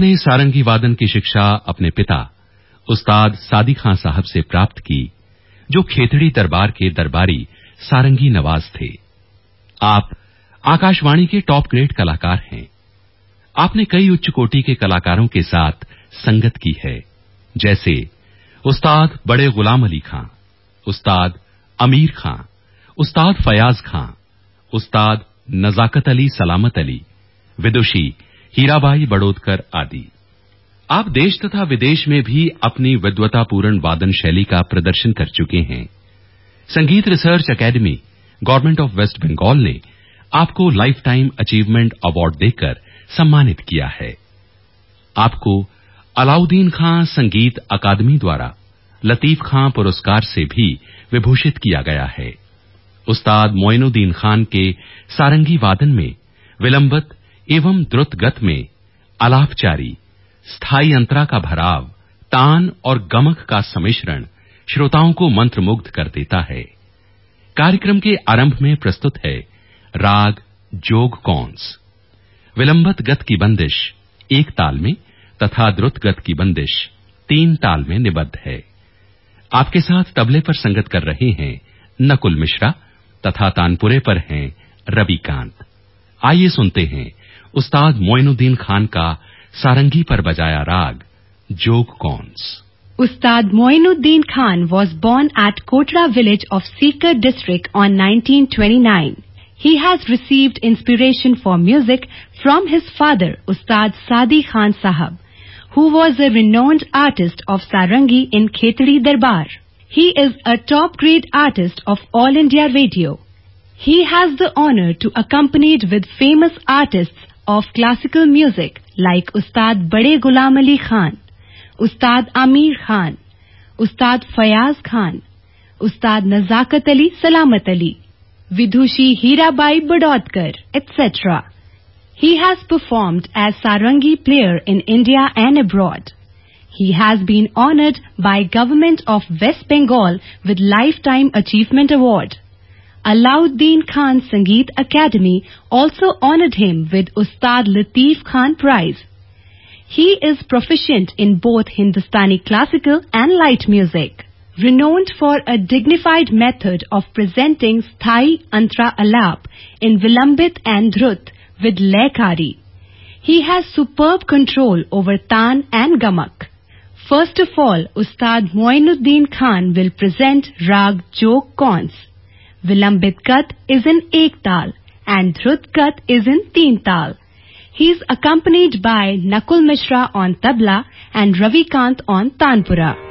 आपने सारंगी वादन की शिक्षा अपने पिता, उस्ताद सादी खां साहब से प्राप्त की, जो खेतड़ी दरबार के दरबारी सारंगी नवाज़ थे। आप आकाशवाणी के टॉप ग्रेड कलाकार हैं। आपने कई उच्च कोटि के कलाकारों के साथ संगत की है, जैसे उस्ताद बड़े गुलाम अली खां, उस्ताद अमीर खां, उस्ताद फयाज खां, उस्ताद नजाकत अली सलामत अली, विदुषी हीराबाई बड़ोदकर आदि। आप देश तथा विदेश में भी अपनी विद्वतापूर्ण वादन शैली का प्रदर्शन कर चुके हैं। Sangeet research academy government of West Bengal ने आपको लाइफ टाइम अचीवमेंट अवार्ड देकर सम्मानित किया है। आपको अलाउद्दीन खां संगीत अकादमी द्वारा लतीफ खां पुरस्कार से भी विभूषित किया गया है। उस्ताद मोइनुद्दीन खान के सारंगी वादन में विलंबत एवं द्रुत गत में आलापचारी स्थायी अंतरा का भराव, तान और गमक का सम्मिश्रण श्रोताओं को मंत्रमुग्ध कर देता है। कार्यक्रम के आरंभ में प्रस्तुत है राग जोग कौंस। विलंबत गत की बंदिश एक ताल में तथा द्रुत गत की बंदिश तीन ताल में निबद्ध है। आपके साथ तबले पर संगत कर रहे हैं नकुल मिश्रा तथा तानपुरे पर हैं रविकांत। आइए सुनते हैं उस्ताद मोइनुद्दीन खान का सारंगी पर बजाया raag, Jog Kauns. Ustad Moinuddin Khan was born at Kotra village of Sikar district on 1929 he has received inspiration for music from his father Ustad Sadi Khan Sahab who was a renowned artist of sarangi in Khetri Darbar he is a top grade artist of All India Radio He has the honor to accompanied with famous artist of classical music like Ustad Bade Ghulam Ali Khan, Ustad Amir Khan, Ustad Fayaz Khan, Ustad Nazakat Ali Salamat Ali, Vidushi Hirabai Badodkar, etc. He has performed as Sarangi player in India and abroad. He has been honored by Government of West Bengal with Lifetime Achievement Award. Alauddin Khan Sangeet Academy also honored him with Ustad Latif Khan Prize. He is proficient in both Hindustani classical and light music. Renowned for a dignified method of presenting Sthai Antra Alap in Vilambit and Drut with Lekari. He has superb control over Tan and Gamak. First of all, Ustad Moinuddin Khan will present Rag Jog Kons. Vilambit Kat is in Ek Tal and Drut Kat is in Teen Tal. He is accompanied by Nakul Mishra on tabla and Ravi Ravikant on tanpura.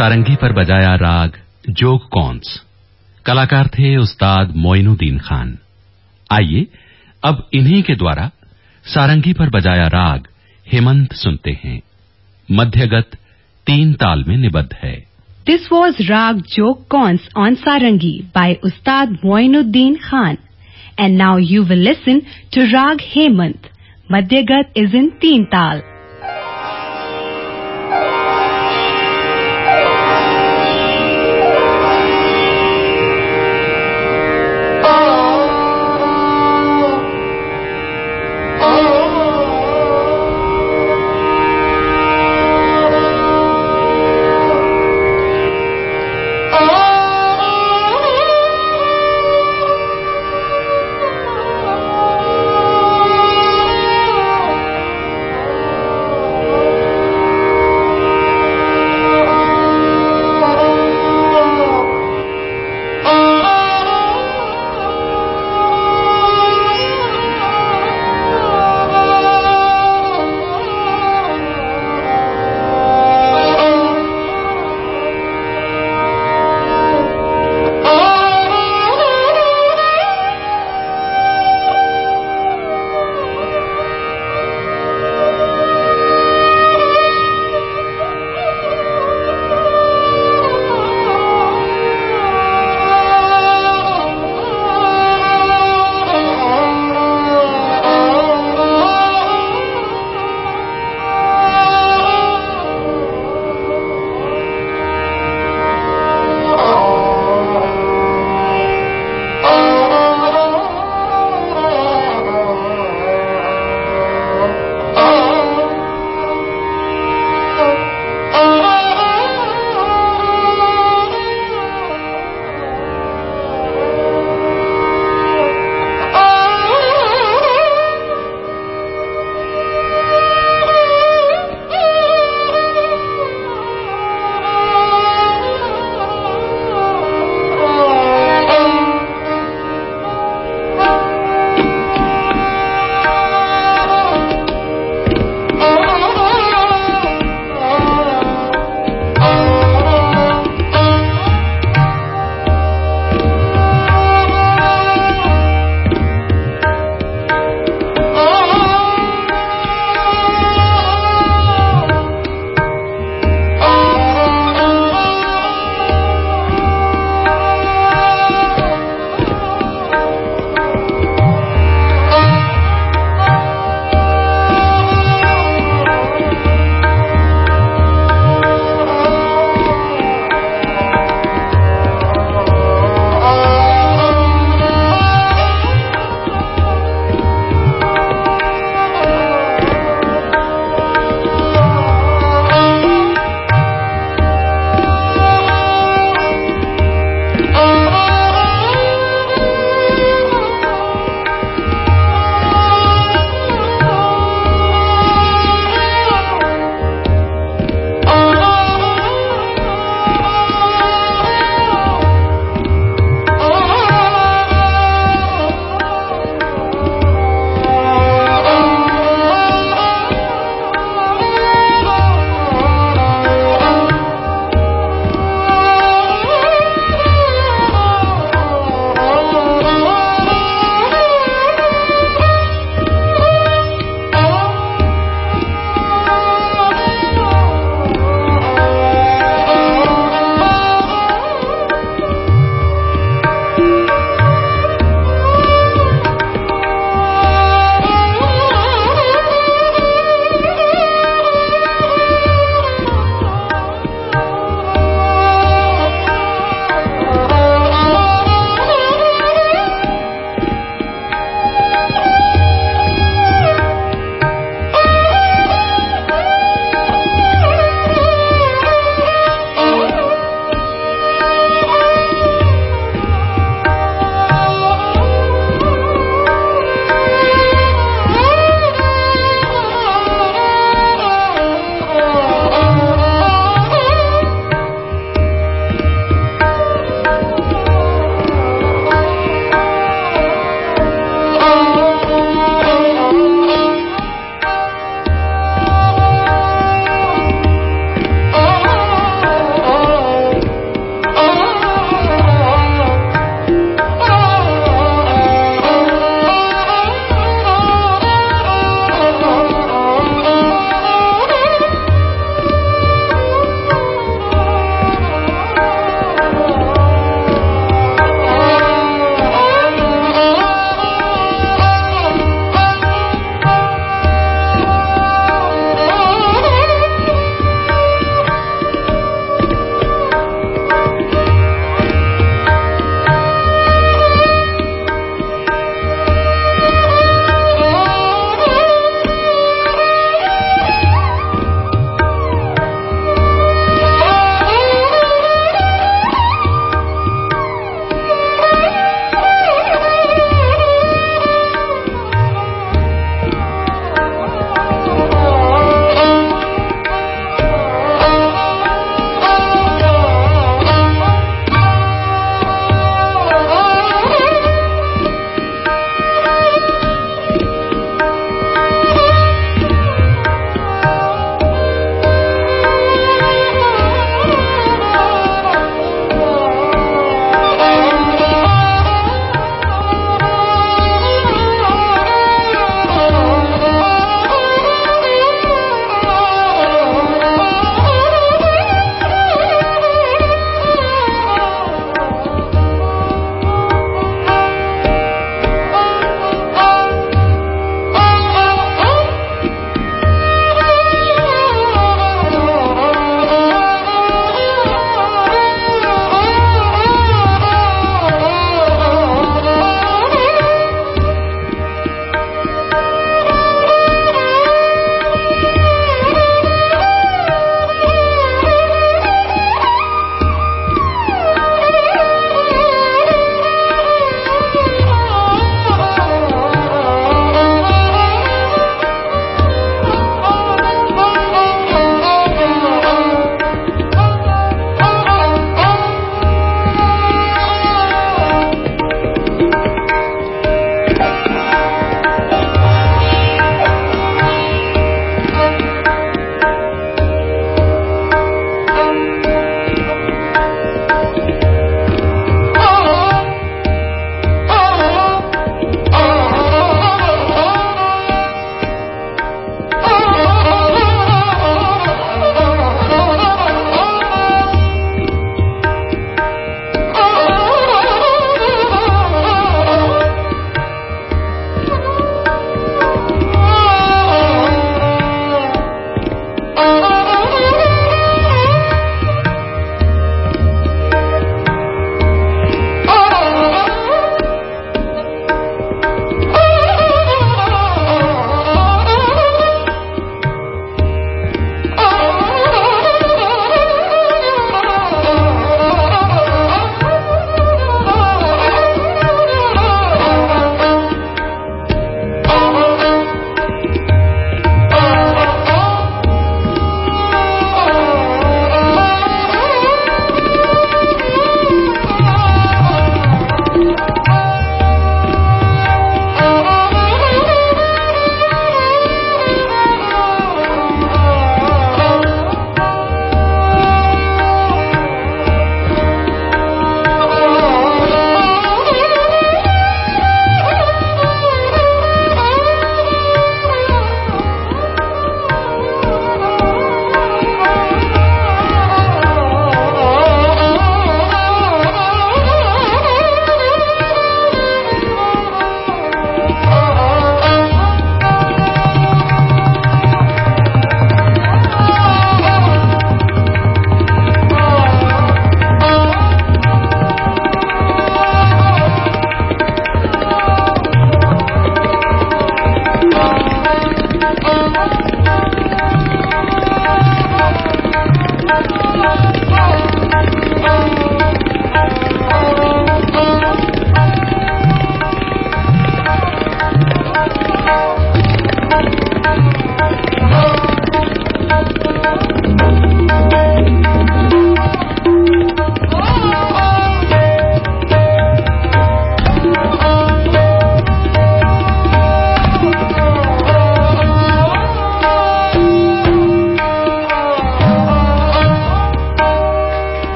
Sarangi पर बजाया राग, जोग कौंस। कलाकार थे उस्ताद मोइनुद्दीन खान। आइए, अब इन्हीं के द्वारा सारंगी पर बजाया राग, हेमंत सुनते हैं। मध्यगत तीन ताल में निबद्ध है। दिस वॉज़ राग जोग कौंस on sarangi by Ustad Moinuddin Khan and now you will listen to raag Hemant मध्यगत is in तीन ताल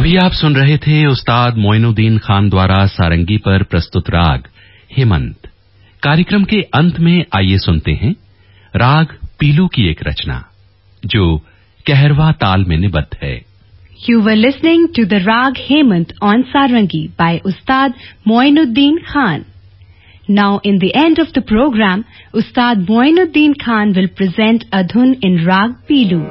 अभी आप सुन रहे थे उस्ताद मोइनुद्दीन खान द्वारा सारंगी पर प्रस्तुत राग, हेमंत। कार्यक्रम के अंत में आइए सुनते हैं राग पीलू की एक रचना, जो कहरवा ताल में निबद्ध है। You were listening to the raag Hemant on sarangi by Ustad Moinuddin Khan now in the end of the programme Ustad Moinuddin Khan will present अधुन in राग पीलू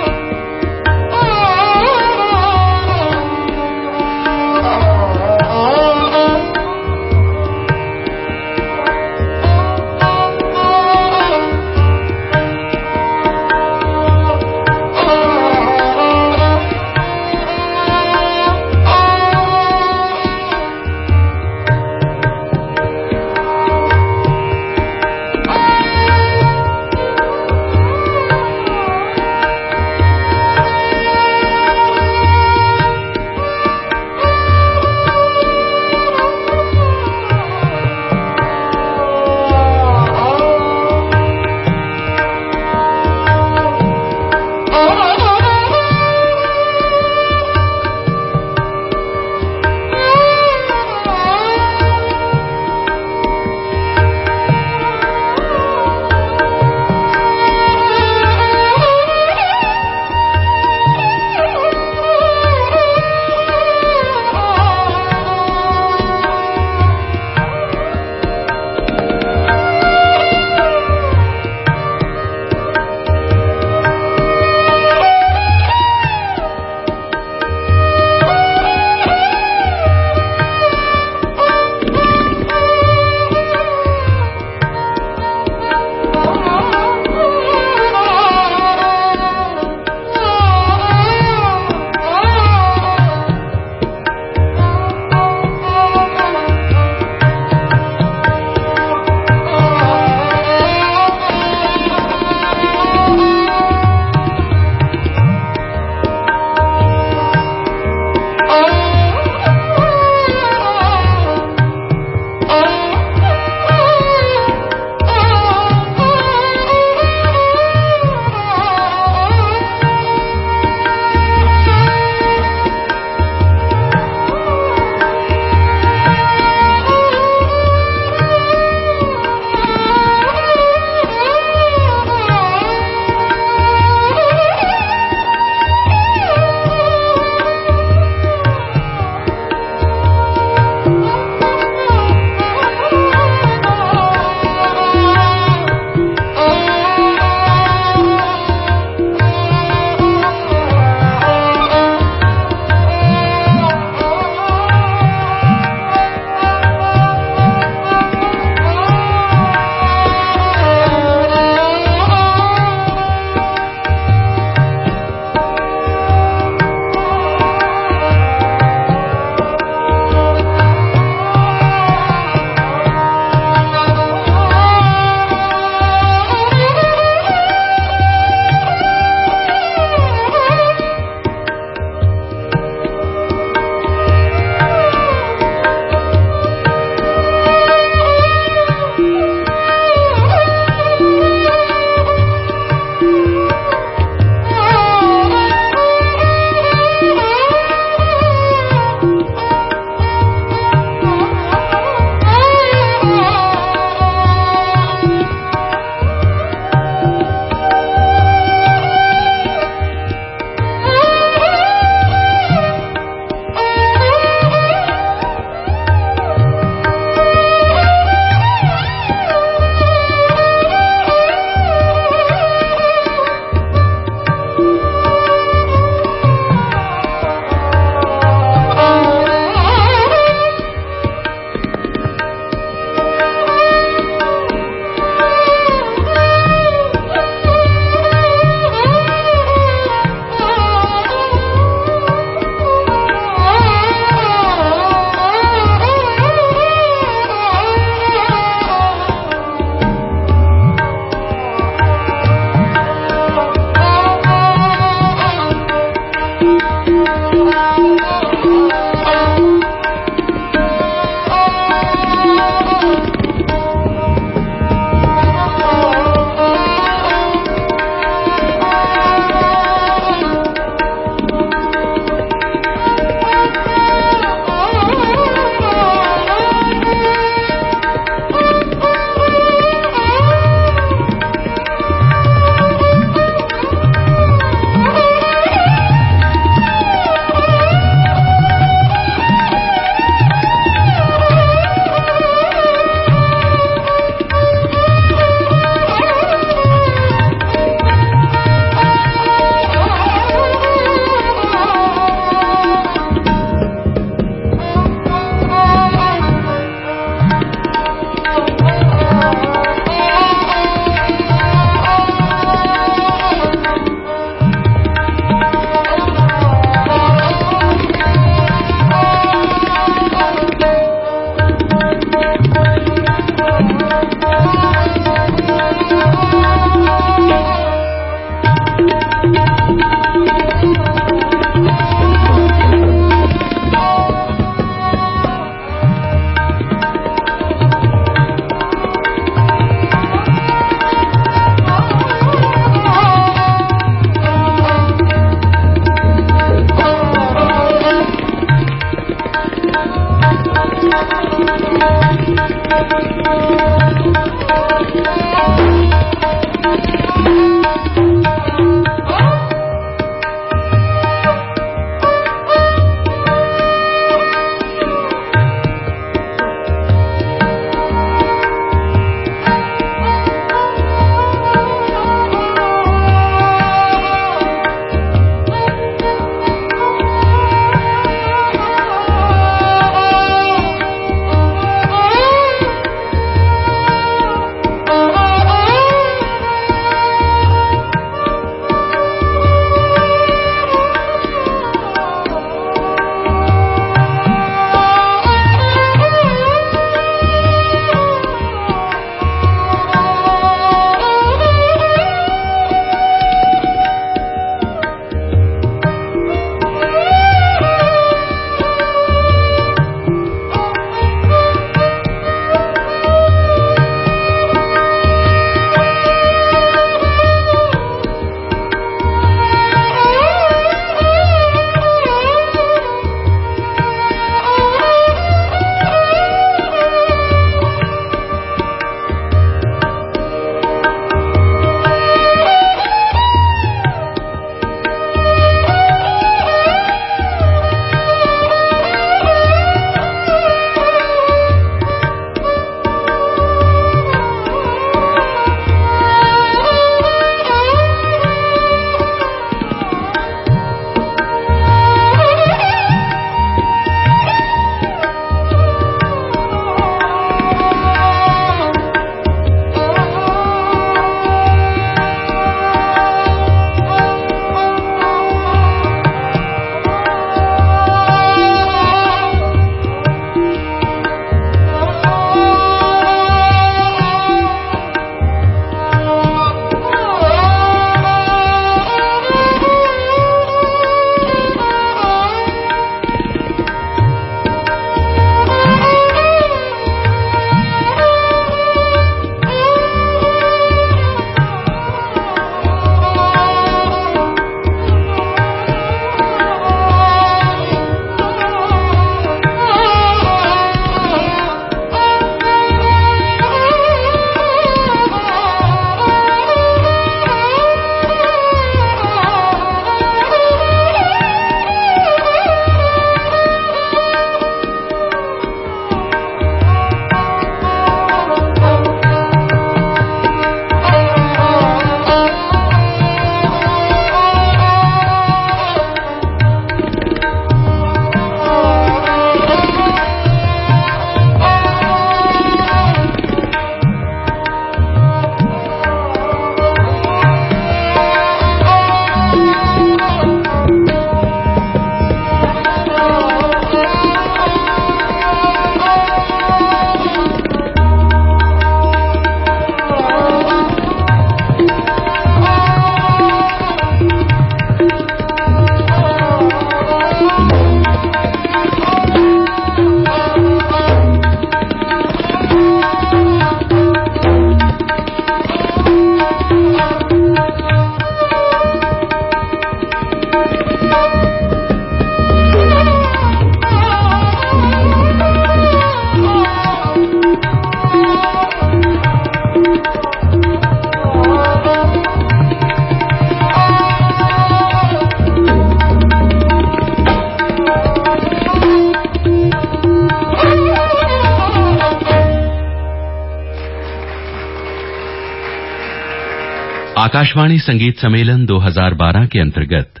आकाशवाणी संगीत सम्मेलन 2012 के अंतर्गत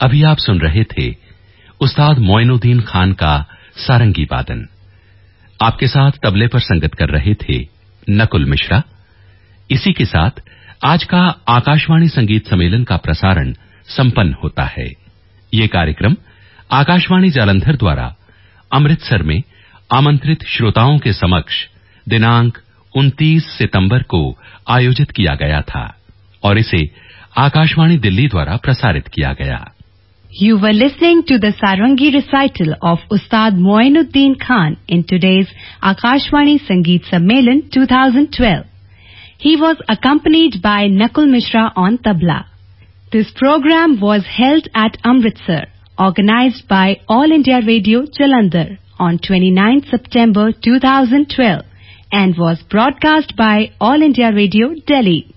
अभी आप सुन रहे थे उस्ताद मोइनुद्दीन खान का सारंगी वादन। आपके साथ तबले पर संगत कर रहे थे नकुल मिश्रा। इसी के साथ आज का आकाशवाणी संगीत सम्मेलन का प्रसारण संपन्न होता है। ये कार्यक्रम आकाशवाणी जालंधर द्वारा अमृतसर में आमंत्रित श्रोताओं के समक्ष दिनांक 29 सितंबर को आयोजित किया गया था। और इसे आकाशवाणी दिल्ली द्वारा प्रसारित किया गया You were listening to the Sarangi recital of Ustad Moinuddin Khan in today's Akashwani Sangeet Sammelan 2012. He was accompanied by Nakul Mishra on tabla. This program was held at Amritsar, organized by All India Radio Jalandhar on 29 September 2012 and was broadcast by All India Radio Delhi.